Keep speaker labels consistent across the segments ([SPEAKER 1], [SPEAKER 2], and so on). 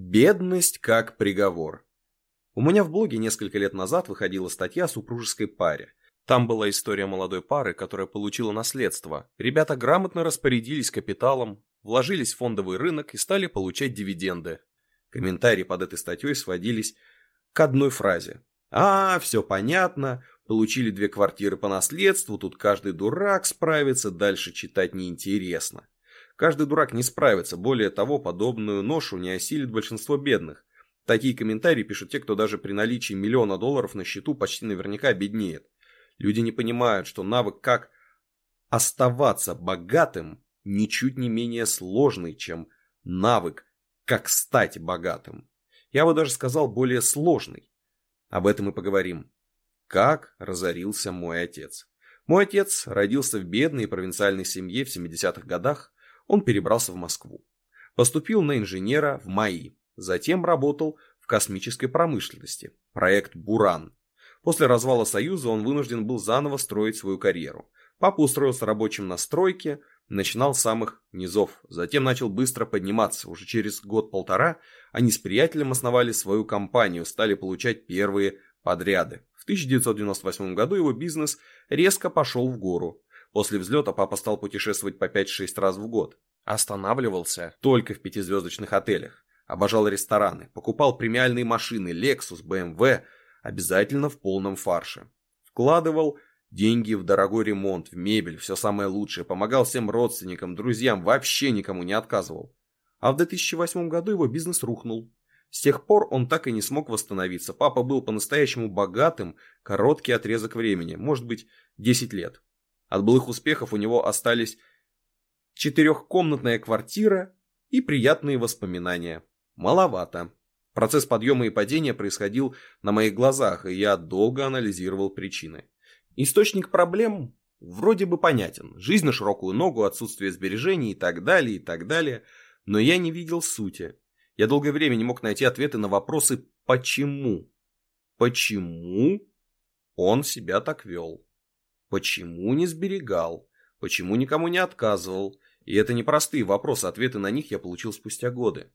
[SPEAKER 1] Бедность как приговор. У меня в блоге несколько лет назад выходила статья о супружеской паре. Там была история молодой пары, которая получила наследство. Ребята грамотно распорядились капиталом, вложились в фондовый рынок и стали получать дивиденды. Комментарии под этой статьей сводились к одной фразе. «А, все понятно, получили две квартиры по наследству, тут каждый дурак справится, дальше читать неинтересно». Каждый дурак не справится, более того, подобную ношу не осилит большинство бедных. Такие комментарии пишут те, кто даже при наличии миллиона долларов на счету почти наверняка беднеет. Люди не понимают, что навык как оставаться богатым ничуть не менее сложный, чем навык как стать богатым. Я бы даже сказал более сложный. Об этом мы поговорим. Как разорился мой отец. Мой отец родился в бедной провинциальной семье в 70-х годах, он перебрался в Москву. Поступил на инженера в МАИ, затем работал в космической промышленности, проект «Буран». После развала Союза он вынужден был заново строить свою карьеру. Папа устроился рабочим на стройке, начинал с самых низов, затем начал быстро подниматься. Уже через год-полтора они с приятелем основали свою компанию, стали получать первые подряды. В 1998 году его бизнес резко пошел в гору. После взлета папа стал путешествовать по 5-6 раз в год. Останавливался только в пятизвездочных отелях. Обожал рестораны, покупал премиальные машины Lexus, BMW, обязательно в полном фарше. Вкладывал деньги в дорогой ремонт, в мебель, все самое лучшее, помогал всем родственникам, друзьям, вообще никому не отказывал. А в 2008 году его бизнес рухнул. С тех пор он так и не смог восстановиться. Папа был по-настоящему богатым короткий отрезок времени, может быть, 10 лет. От былых успехов у него остались четырехкомнатная квартира и приятные воспоминания. Маловато. Процесс подъема и падения происходил на моих глазах, и я долго анализировал причины. Источник проблем вроде бы понятен. Жизнь на широкую ногу, отсутствие сбережений и так далее, и так далее. Но я не видел сути. Я долгое время не мог найти ответы на вопросы «почему?». Почему он себя так вел? Почему не сберегал? Почему никому не отказывал? И это не простые вопросы, ответы на них я получил спустя годы.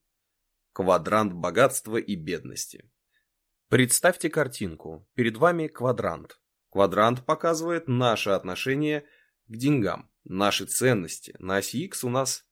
[SPEAKER 1] Квадрант богатства и бедности. Представьте картинку. Перед вами квадрант. Квадрант показывает наше отношение к деньгам, наши ценности. На оси X у нас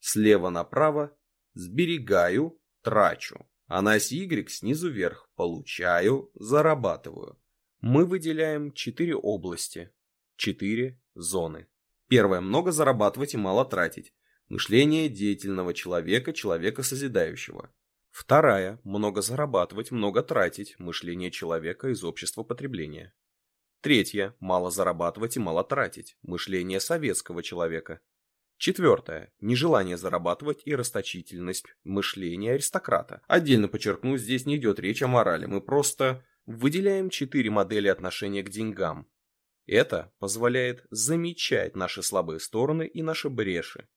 [SPEAKER 1] слева направо сберегаю, трачу. А на оси Y снизу вверх получаю, зарабатываю мы выделяем четыре области, четыре зоны. Первое – много зарабатывать и мало тратить. Мышление деятельного человека, человека созидающего. Вторая – много зарабатывать, много тратить. Мышление человека из общества потребления. Третье – мало зарабатывать и мало тратить. Мышление советского человека. Четвертое – нежелание зарабатывать и расточительность. Мышление аристократа. Отдельно подчеркну, здесь не идет речь о морали. Мы просто выделяем четыре модели отношения к деньгам. Это позволяет замечать наши слабые стороны и наши бреши.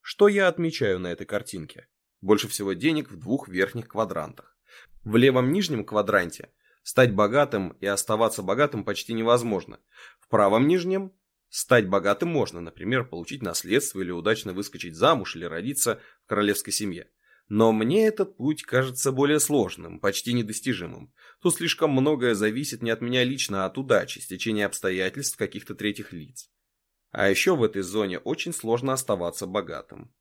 [SPEAKER 1] Что я отмечаю на этой картинке? Больше всего денег в двух верхних квадрантах. В левом нижнем квадранте стать богатым и оставаться богатым почти невозможно. В правом нижнем стать богатым можно, например, получить наследство или удачно выскочить замуж или родиться в королевской семье. Но мне этот путь кажется более сложным, почти недостижимым. Тут слишком многое зависит не от меня лично, а от удачи, стечения обстоятельств каких-то третьих лиц. А еще в этой зоне очень сложно оставаться богатым.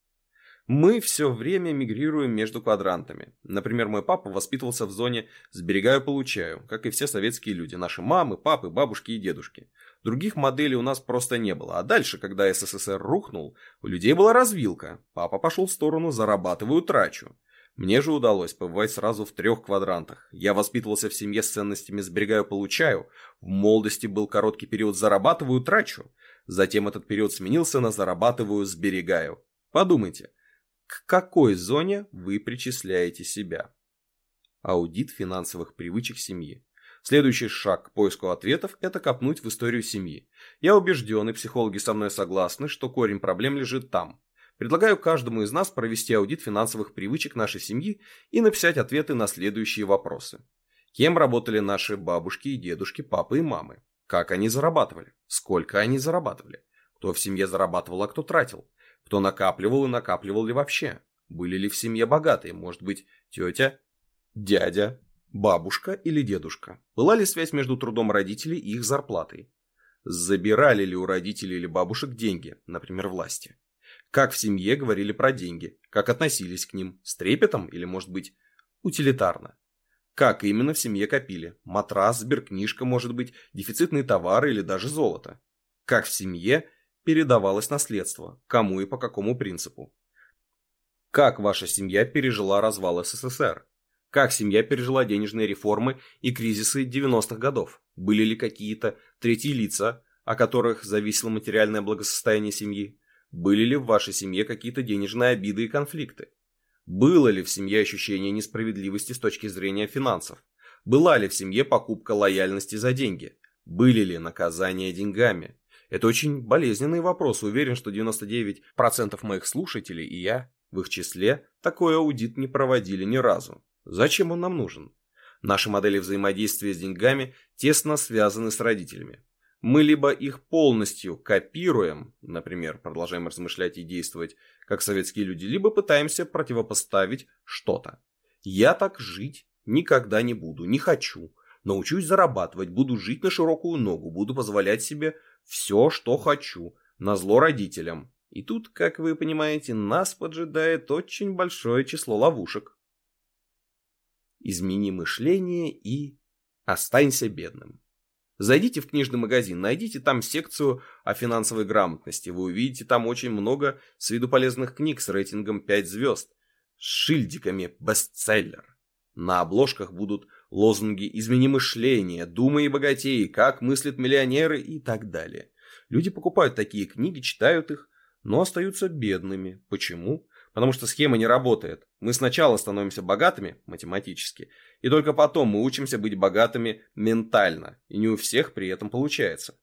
[SPEAKER 1] Мы все время мигрируем между квадрантами. Например, мой папа воспитывался в зоне «сберегаю-получаю», как и все советские люди, наши мамы, папы, бабушки и дедушки. Других моделей у нас просто не было. А дальше, когда СССР рухнул, у людей была развилка. Папа пошел в сторону «зарабатываю, трачу». Мне же удалось побывать сразу в трех квадрантах. Я воспитывался в семье с ценностями «сберегаю-получаю», в молодости был короткий период «зарабатываю, трачу», затем этот период сменился на «зарабатываю, сберегаю». Подумайте, к какой зоне вы причисляете себя? Аудит финансовых привычек семьи. Следующий шаг к поиску ответов – это копнуть в историю семьи. Я убежден, и психологи со мной согласны, что корень проблем лежит там. Предлагаю каждому из нас провести аудит финансовых привычек нашей семьи и написать ответы на следующие вопросы. Кем работали наши бабушки и дедушки, папы и мамы? Как они зарабатывали? Сколько они зарабатывали? Кто в семье зарабатывал, а кто тратил? Кто накапливал и накапливал ли вообще? Были ли в семье богатые? Может быть, тетя, дядя, бабушка или дедушка? Была ли связь между трудом родителей и их зарплатой? Забирали ли у родителей или бабушек деньги, например, власти? Как в семье говорили про деньги? Как относились к ним? С трепетом или, может быть, утилитарно? Как именно в семье копили? Матрас, сберкнижка, может быть, дефицитные товары или даже золото? Как в семье передавалось наследство? Кому и по какому принципу? Как ваша семья пережила развал СССР? Как семья пережила денежные реформы и кризисы 90-х годов? Были ли какие-то третьи лица, о которых зависело материальное благосостояние семьи? Были ли в вашей семье какие-то денежные обиды и конфликты? Было ли в семье ощущение несправедливости с точки зрения финансов? Была ли в семье покупка лояльности за деньги? Были ли наказания деньгами? Это очень болезненный вопрос. Уверен, что 99% моих слушателей и я в их числе такой аудит не проводили ни разу. Зачем он нам нужен? Наши модели взаимодействия с деньгами тесно связаны с родителями. Мы либо их полностью копируем, например, продолжаем размышлять и действовать, как советские люди, либо пытаемся противопоставить что-то. Я так жить никогда не буду, не хочу. Научусь зарабатывать, буду жить на широкую ногу, буду позволять себе все, что хочу, на зло родителям. И тут, как вы понимаете, нас поджидает очень большое число ловушек. Измени мышление и останься бедным. Зайдите в книжный магазин, найдите там секцию о финансовой грамотности. Вы увидите там очень много с виду полезных книг с рейтингом 5 звезд, с шильдиками «бестселлер». На обложках будут лозунги «измени мышление», «думай и богатей», «как мыслят миллионеры» и так далее. Люди покупают такие книги, читают их, но остаются бедными. Почему? Потому что схема не работает. Мы сначала становимся богатыми математически, и только потом мы учимся быть богатыми ментально, и не у всех при этом получается.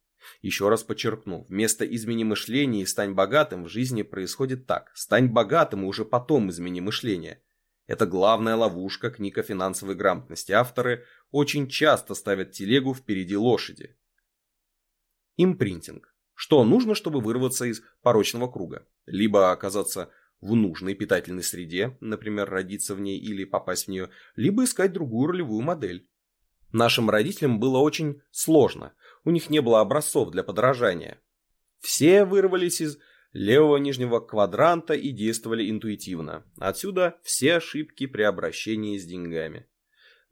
[SPEAKER 1] Еще раз подчеркну, вместо измени мышления и стань богатым в жизни происходит так. Стань богатым и уже потом измени мышление. Это главная ловушка книг о финансовой грамотности. Авторы очень часто ставят телегу впереди лошади. Импринтинг. Что нужно, чтобы вырваться из порочного круга? Либо оказаться в нужной питательной среде, например, родиться в ней или попасть в нее, либо искать другую ролевую модель. Нашим родителям было очень сложно, у них не было образцов для подражания. Все вырвались из левого нижнего квадранта и действовали интуитивно. Отсюда все ошибки при обращении с деньгами.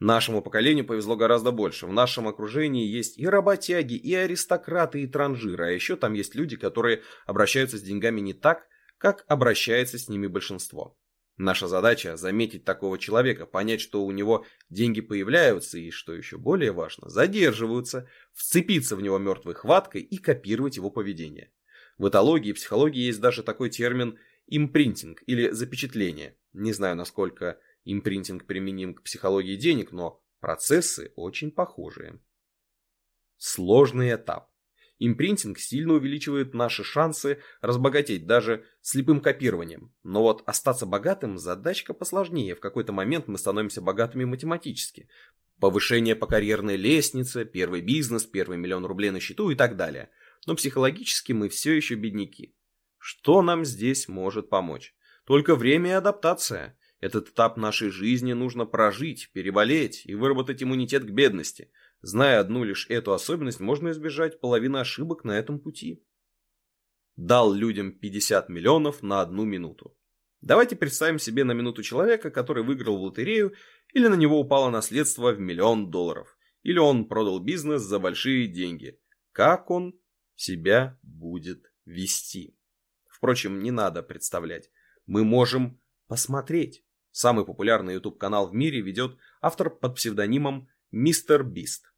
[SPEAKER 1] Нашему поколению повезло гораздо больше. В нашем окружении есть и работяги, и аристократы, и транжиры. А еще там есть люди, которые обращаются с деньгами не так, как обращается с ними большинство. Наша задача – заметить такого человека, понять, что у него деньги появляются и, что еще более важно, задерживаются, вцепиться в него мертвой хваткой и копировать его поведение. В этологии и психологии есть даже такой термин импринтинг или запечатление. Не знаю, насколько импринтинг применим к психологии денег, но процессы очень похожие. Сложный этап. Импринтинг сильно увеличивает наши шансы разбогатеть даже слепым копированием. Но вот остаться богатым задачка посложнее. В какой-то момент мы становимся богатыми математически. Повышение по карьерной лестнице, первый бизнес, первый миллион рублей на счету и так далее. Но психологически мы все еще бедняки. Что нам здесь может помочь? Только время и адаптация. Этот этап нашей жизни нужно прожить, переболеть и выработать иммунитет к бедности – Зная одну лишь эту особенность, можно избежать половины ошибок на этом пути. Дал людям 50 миллионов на одну минуту. Давайте представим себе на минуту человека, который выиграл в лотерею, или на него упало наследство в миллион долларов, или он продал бизнес за большие деньги. Как он себя будет вести? Впрочем, не надо представлять. Мы можем посмотреть. Самый популярный YouTube канал в мире ведет автор под псевдонимом Мистер Бист.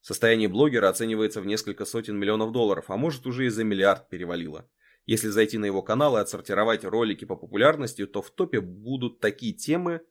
[SPEAKER 1] Состояние блогера оценивается в несколько сотен миллионов долларов, а может уже и за миллиард перевалило. Если зайти на его канал и отсортировать ролики по популярности, то в топе будут такие темы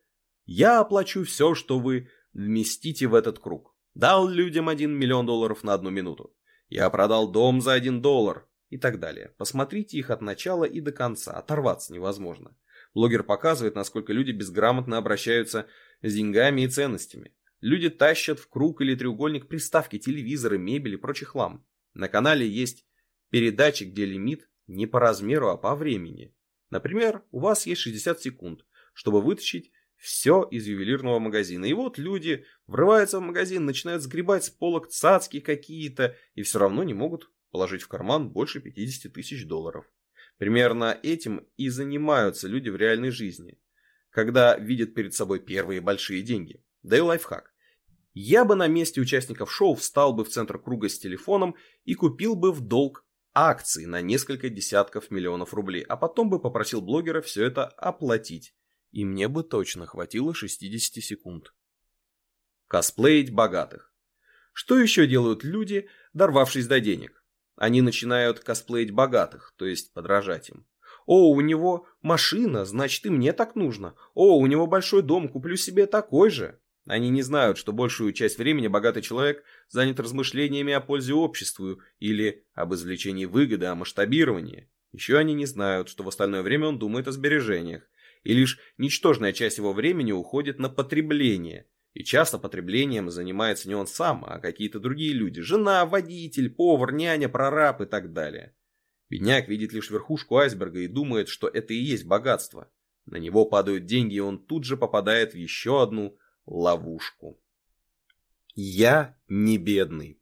[SPEAKER 1] «Я оплачу все, что вы вместите в этот круг». Дал людям 1 миллион долларов на одну минуту. Я продал дом за 1 доллар и так далее. Посмотрите их от начала и до конца, оторваться невозможно. Блогер показывает, насколько люди безграмотно обращаются с деньгами и ценностями. Люди тащат в круг или треугольник приставки, телевизоры, мебель и прочий хлам. На канале есть передачи, где лимит не по размеру, а по времени. Например, у вас есть 60 секунд, чтобы вытащить все из ювелирного магазина. И вот люди врываются в магазин, начинают сгребать с полок цацки какие-то и все равно не могут положить в карман больше 50 тысяч долларов. Примерно этим и занимаются люди в реальной жизни, когда видят перед собой первые большие деньги. Да и лайфхак. Я бы на месте участников шоу встал бы в центр круга с телефоном и купил бы в долг акции на несколько десятков миллионов рублей, а потом бы попросил блогера все это оплатить. И мне бы точно хватило 60 секунд. Косплеить богатых. Что еще делают люди, дорвавшись до денег? Они начинают косплеить богатых, то есть подражать им. О, у него машина, значит и мне так нужно. О, у него большой дом, куплю себе такой же. Они не знают, что большую часть времени богатый человек занят размышлениями о пользе обществу или об извлечении выгоды, о масштабировании. Еще они не знают, что в остальное время он думает о сбережениях, и лишь ничтожная часть его времени уходит на потребление. И часто потреблением занимается не он сам, а какие-то другие люди. Жена, водитель, повар, няня, прораб и так далее. Бедняк видит лишь верхушку айсберга и думает, что это и есть богатство. На него падают деньги, и он тут же попадает в еще одну ловушку. Я не бедный.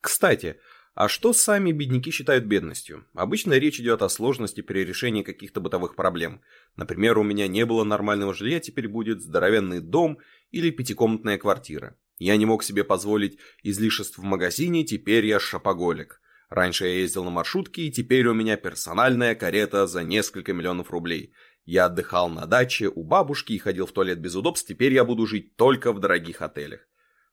[SPEAKER 1] Кстати, а что сами бедняки считают бедностью? Обычно речь идет о сложности при решении каких-то бытовых проблем. Например, у меня не было нормального жилья, теперь будет здоровенный дом или пятикомнатная квартира. Я не мог себе позволить излишеств в магазине, теперь я шопоголик. Раньше я ездил на маршрутке, и теперь у меня персональная карета за несколько миллионов рублей. Я отдыхал на даче у бабушки и ходил в туалет без удобств, теперь я буду жить только в дорогих отелях.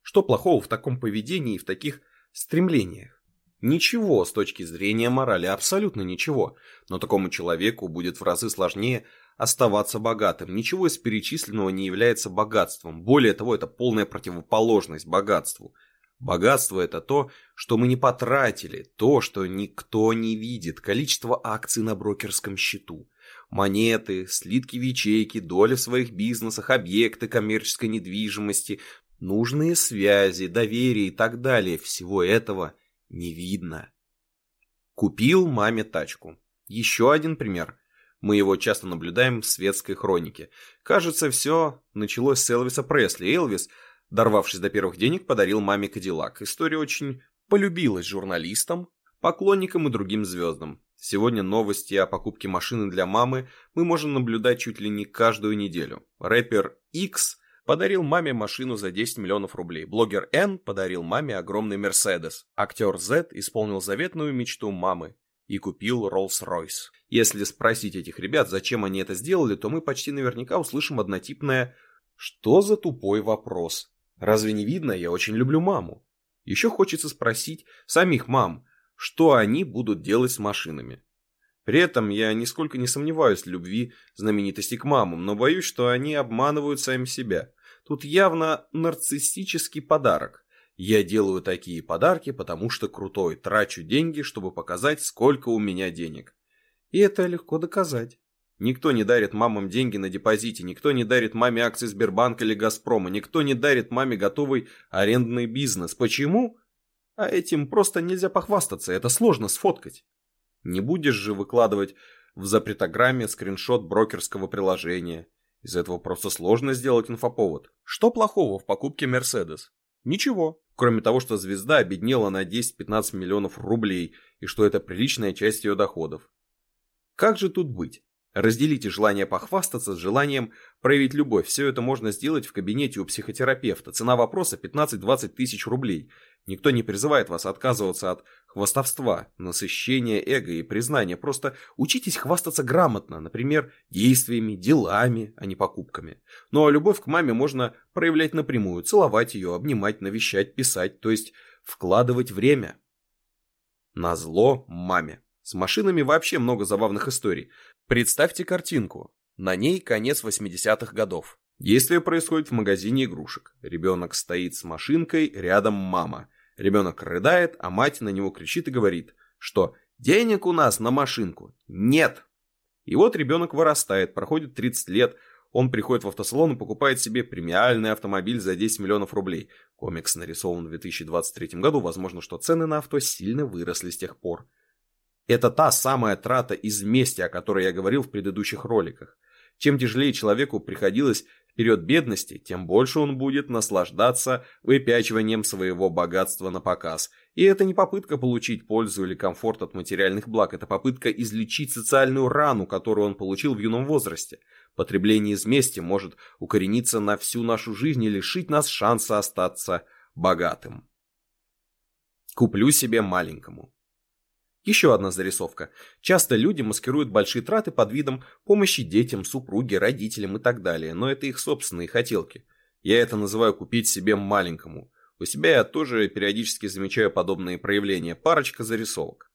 [SPEAKER 1] Что плохого в таком поведении и в таких стремлениях? Ничего с точки зрения морали, абсолютно ничего. Но такому человеку будет в разы сложнее оставаться богатым. Ничего из перечисленного не является богатством. Более того, это полная противоположность богатству. Богатство – это то, что мы не потратили, то, что никто не видит, количество акций на брокерском счету, монеты, слитки в ячейки, доли в своих бизнесах, объекты коммерческой недвижимости, нужные связи, доверие и так далее. Всего этого – не видно. Купил маме тачку. Еще один пример. Мы его часто наблюдаем в светской хронике. Кажется, все началось с Элвиса Пресли. Элвис, дорвавшись до первых денег, подарил маме Кадиллак. История очень полюбилась журналистам, поклонникам и другим звездам. Сегодня новости о покупке машины для мамы мы можем наблюдать чуть ли не каждую неделю. Рэпер X подарил маме машину за 10 миллионов рублей. Блогер Н подарил маме огромный Мерседес. Актер Z исполнил заветную мечту мамы и купил Rolls-Royce. Если спросить этих ребят, зачем они это сделали, то мы почти наверняка услышим однотипное «Что за тупой вопрос? Разве не видно? Я очень люблю маму». Еще хочется спросить самих мам, что они будут делать с машинами. При этом я нисколько не сомневаюсь в любви знаменитости к мамам, но боюсь, что они обманывают сами себя. Тут явно нарциссический подарок. Я делаю такие подарки, потому что крутой, трачу деньги, чтобы показать, сколько у меня денег. И это легко доказать. Никто не дарит мамам деньги на депозите, никто не дарит маме акции Сбербанка или Газпрома, никто не дарит маме готовый арендный бизнес. Почему? А этим просто нельзя похвастаться, это сложно сфоткать. Не будешь же выкладывать в запретограмме скриншот брокерского приложения. Из этого просто сложно сделать инфоповод. Что плохого в покупке Mercedes? Ничего. Кроме того, что звезда обеднела на 10-15 миллионов рублей, и что это приличная часть ее доходов. Как же тут быть? Разделите желание похвастаться с желанием проявить любовь. Все это можно сделать в кабинете у психотерапевта. Цена вопроса 15-20 тысяч рублей. Никто не призывает вас отказываться от хвастовства, насыщения эго и признания. Просто учитесь хвастаться грамотно, например, действиями, делами, а не покупками. Ну а любовь к маме можно проявлять напрямую, целовать ее, обнимать, навещать, писать, то есть вкладывать время. На зло маме. С машинами вообще много забавных историй. Представьте картинку. На ней конец 80-х годов. Действие происходит в магазине игрушек. Ребенок стоит с машинкой, рядом мама. Ребенок рыдает, а мать на него кричит и говорит, что «денег у нас на машинку нет». И вот ребенок вырастает, проходит 30 лет, он приходит в автосалон и покупает себе премиальный автомобиль за 10 миллионов рублей. Комикс нарисован в 2023 году, возможно, что цены на авто сильно выросли с тех пор. Это та самая трата из мести, о которой я говорил в предыдущих роликах. Чем тяжелее человеку приходилось в период бедности, тем больше он будет наслаждаться выпячиванием своего богатства на показ. И это не попытка получить пользу или комфорт от материальных благ, это попытка излечить социальную рану, которую он получил в юном возрасте. Потребление из мести может укорениться на всю нашу жизнь и лишить нас шанса остаться богатым. Куплю себе маленькому. Еще одна зарисовка. Часто люди маскируют большие траты под видом помощи детям, супруге, родителям и так далее, но это их собственные хотелки. Я это называю купить себе маленькому. У себя я тоже периодически замечаю подобные проявления. Парочка зарисовок.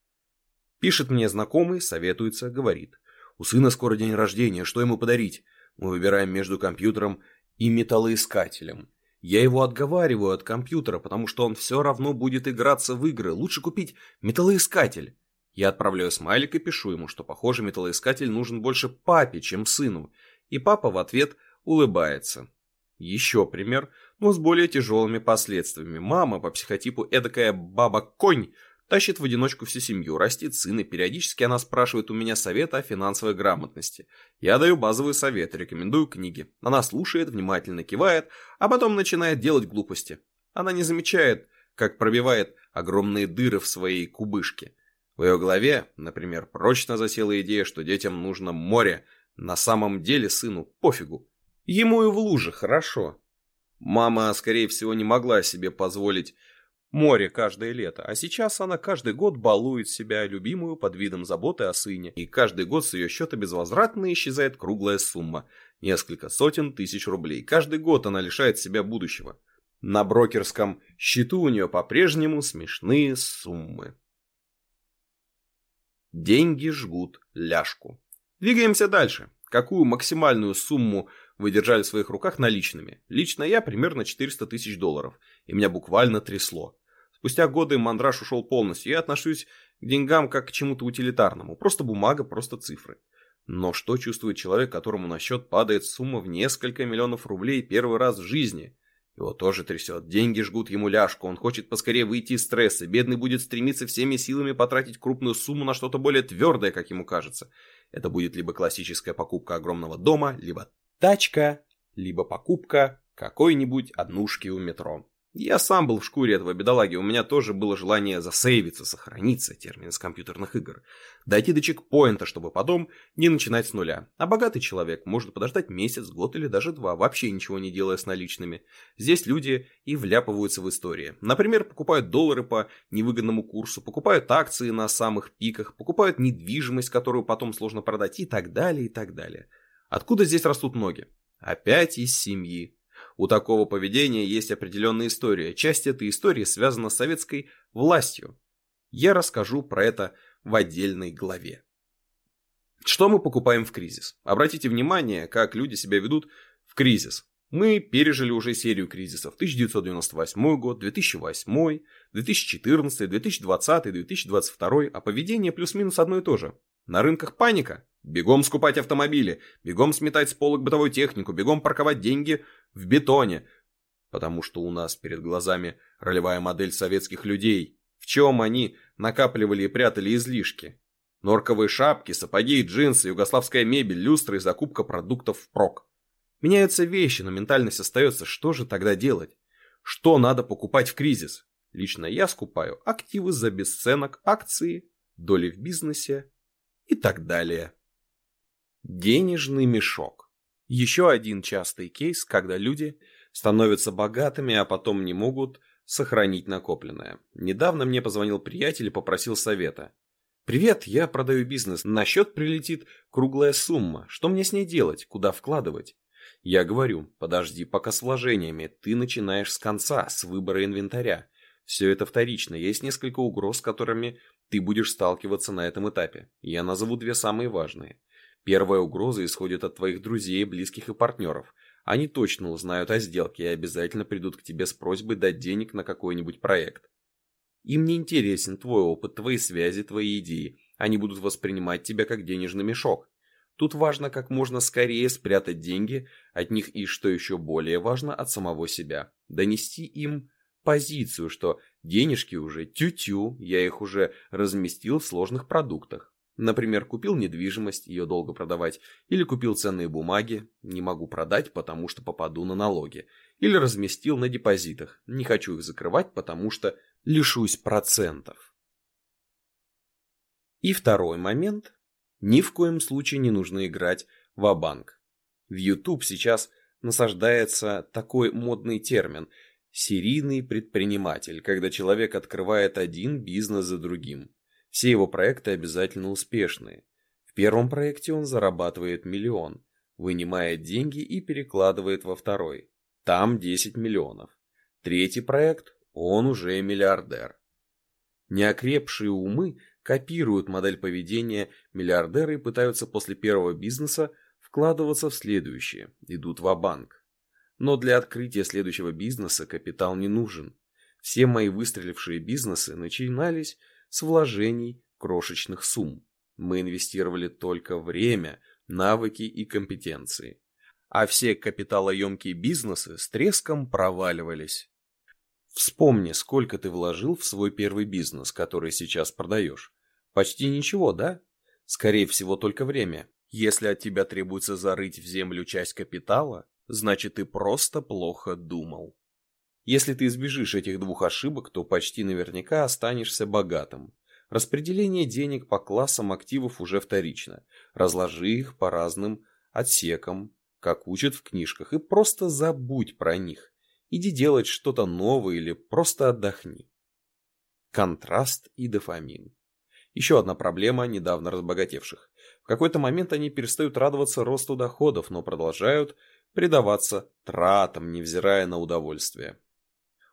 [SPEAKER 1] Пишет мне знакомый, советуется, говорит. У сына скоро день рождения, что ему подарить? Мы выбираем между компьютером и металлоискателем. Я его отговариваю от компьютера, потому что он все равно будет играться в игры. Лучше купить металлоискатель. Я отправляю смайлик и пишу ему, что, похоже, металлоискатель нужен больше папе, чем сыну. И папа в ответ улыбается. Еще пример, но с более тяжелыми последствиями. Мама по психотипу эдакая баба-конь Тащит в одиночку всю семью, растит сына, периодически она спрашивает у меня совета о финансовой грамотности. Я даю базовые советы, рекомендую книги. Она слушает, внимательно кивает, а потом начинает делать глупости. Она не замечает, как пробивает огромные дыры в своей кубышке. В ее голове, например, прочно засела идея, что детям нужно море. На самом деле сыну пофигу. Ему и в луже хорошо. Мама, скорее всего, не могла себе позволить Море каждое лето, а сейчас она каждый год балует себя любимую под видом заботы о сыне, и каждый год с ее счета безвозвратно исчезает круглая сумма – несколько сотен тысяч рублей. Каждый год она лишает себя будущего. На брокерском счету у нее по-прежнему смешные суммы. Деньги жгут ляжку. Двигаемся дальше. Какую максимальную сумму вы держали в своих руках наличными? Лично я примерно 400 тысяч долларов, и меня буквально трясло. Спустя годы мандраж ушел полностью, я отношусь к деньгам как к чему-то утилитарному. Просто бумага, просто цифры. Но что чувствует человек, которому на счет падает сумма в несколько миллионов рублей первый раз в жизни? Его тоже трясет. Деньги жгут ему ляжку. Он хочет поскорее выйти из стресса. Бедный будет стремиться всеми силами потратить крупную сумму на что-то более твердое, как ему кажется. Это будет либо классическая покупка огромного дома, либо тачка, либо покупка какой-нибудь однушки у метро. Я сам был в шкуре этого бедолаги, у меня тоже было желание засейвиться, сохраниться, термин из компьютерных игр. Дойти до чекпоинта, чтобы потом не начинать с нуля. А богатый человек может подождать месяц, год или даже два, вообще ничего не делая с наличными. Здесь люди и вляпываются в истории. Например, покупают доллары по невыгодному курсу, покупают акции на самых пиках, покупают недвижимость, которую потом сложно продать и так далее, и так далее. Откуда здесь растут ноги? Опять из семьи. У такого поведения есть определенная история. Часть этой истории связана с советской властью. Я расскажу про это в отдельной главе. Что мы покупаем в кризис? Обратите внимание, как люди себя ведут в кризис. Мы пережили уже серию кризисов. 1998 год, 2008, 2014, 2020, 2022, а поведение плюс-минус одно и то же. На рынках паника. Бегом скупать автомобили, бегом сметать с полок бытовую технику, бегом парковать деньги в бетоне. Потому что у нас перед глазами ролевая модель советских людей. В чем они накапливали и прятали излишки? Норковые шапки, сапоги и джинсы, югославская мебель, люстры и закупка продуктов впрок. Меняются вещи, но ментальность остается. Что же тогда делать? Что надо покупать в кризис? Лично я скупаю активы за бесценок, акции, доли в бизнесе и так далее. Денежный мешок. Еще один частый кейс, когда люди становятся богатыми, а потом не могут сохранить накопленное. Недавно мне позвонил приятель и попросил совета. «Привет, я продаю бизнес. На счет прилетит круглая сумма. Что мне с ней делать? Куда вкладывать?» Я говорю, подожди пока с вложениями. Ты начинаешь с конца, с выбора инвентаря. Все это вторично. Есть несколько угроз, с которыми ты будешь сталкиваться на этом этапе. Я назову две самые важные. Первая угроза исходит от твоих друзей, близких и партнеров. Они точно узнают о сделке и обязательно придут к тебе с просьбой дать денег на какой-нибудь проект. Им не интересен твой опыт, твои связи, твои идеи. Они будут воспринимать тебя как денежный мешок. Тут важно как можно скорее спрятать деньги от них и, что еще более важно, от самого себя. Донести им позицию, что денежки уже тю-тю, я их уже разместил в сложных продуктах. Например, купил недвижимость, ее долго продавать, или купил ценные бумаги, не могу продать, потому что попаду на налоги, или разместил на депозитах, не хочу их закрывать, потому что лишусь процентов. И второй момент. Ни в коем случае не нужно играть в банк В YouTube сейчас насаждается такой модный термин – серийный предприниматель, когда человек открывает один бизнес за другим. Все его проекты обязательно успешные. В первом проекте он зарабатывает миллион, вынимает деньги и перекладывает во второй. Там 10 миллионов. Третий проект – он уже миллиардер. Неокрепшие умы копируют модель поведения миллиардера и пытаются после первого бизнеса вкладываться в следующие, идут в банк Но для открытия следующего бизнеса капитал не нужен. Все мои выстрелившие бизнесы начинались с вложений крошечных сумм. Мы инвестировали только время, навыки и компетенции. А все капиталоемкие бизнесы с треском проваливались. Вспомни, сколько ты вложил в свой первый бизнес, который сейчас продаешь. Почти ничего, да? Скорее всего, только время. Если от тебя требуется зарыть в землю часть капитала, значит ты просто плохо думал. Если ты избежишь этих двух ошибок, то почти наверняка останешься богатым. Распределение денег по классам активов уже вторично. Разложи их по разным отсекам, как учат в книжках, и просто забудь про них. Иди делать что-то новое или просто отдохни. Контраст и дофамин. Еще одна проблема недавно разбогатевших. В какой-то момент они перестают радоваться росту доходов, но продолжают предаваться тратам, невзирая на удовольствие.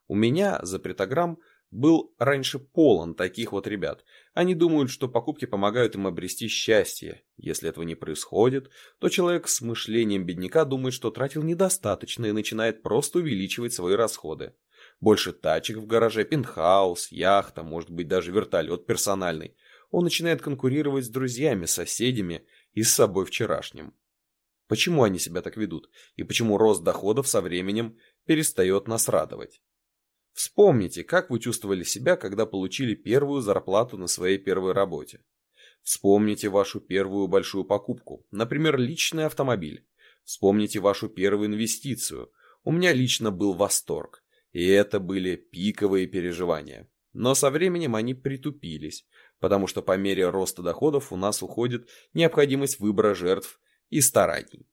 [SPEAKER 1] У меня за запретограмм был раньше полон таких вот ребят. Они думают, что покупки помогают им обрести счастье. Если этого не происходит, то человек с мышлением бедняка думает, что тратил недостаточно и начинает просто увеличивать свои расходы. Больше тачек в гараже, пентхаус, яхта, может быть даже вертолет персональный. Он начинает конкурировать с друзьями, соседями и с собой вчерашним. Почему они себя так ведут? И почему рост доходов со временем перестает нас радовать? Вспомните, как вы чувствовали себя, когда получили первую зарплату на своей первой работе. Вспомните вашу первую большую покупку, например, личный автомобиль. Вспомните вашу первую инвестицию. У меня лично был восторг. И это были пиковые переживания. Но со временем они притупились, потому что по мере роста доходов у нас уходит необходимость выбора жертв и стараний.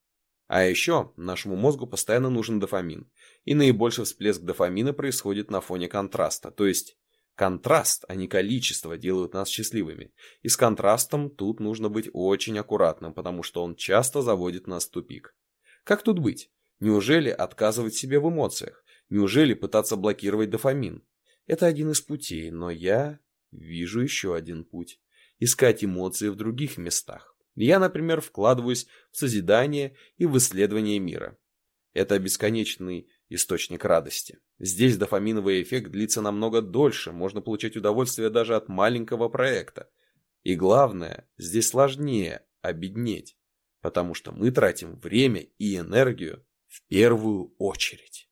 [SPEAKER 1] А еще нашему мозгу постоянно нужен дофамин, и наибольший всплеск дофамина происходит на фоне контраста, то есть контраст, а не количество делают нас счастливыми. И с контрастом тут нужно быть очень аккуратным, потому что он часто заводит нас в тупик. Как тут быть? Неужели отказывать себе в эмоциях? Неужели пытаться блокировать дофамин? Это один из путей, но я вижу еще один путь. Искать эмоции в других местах. Я, например, вкладываюсь в созидание и в исследование мира. Это бесконечный источник радости. Здесь дофаминовый эффект длится намного дольше, можно получать удовольствие даже от маленького проекта. И главное, здесь сложнее обеднеть, потому что мы тратим время и энергию в первую очередь.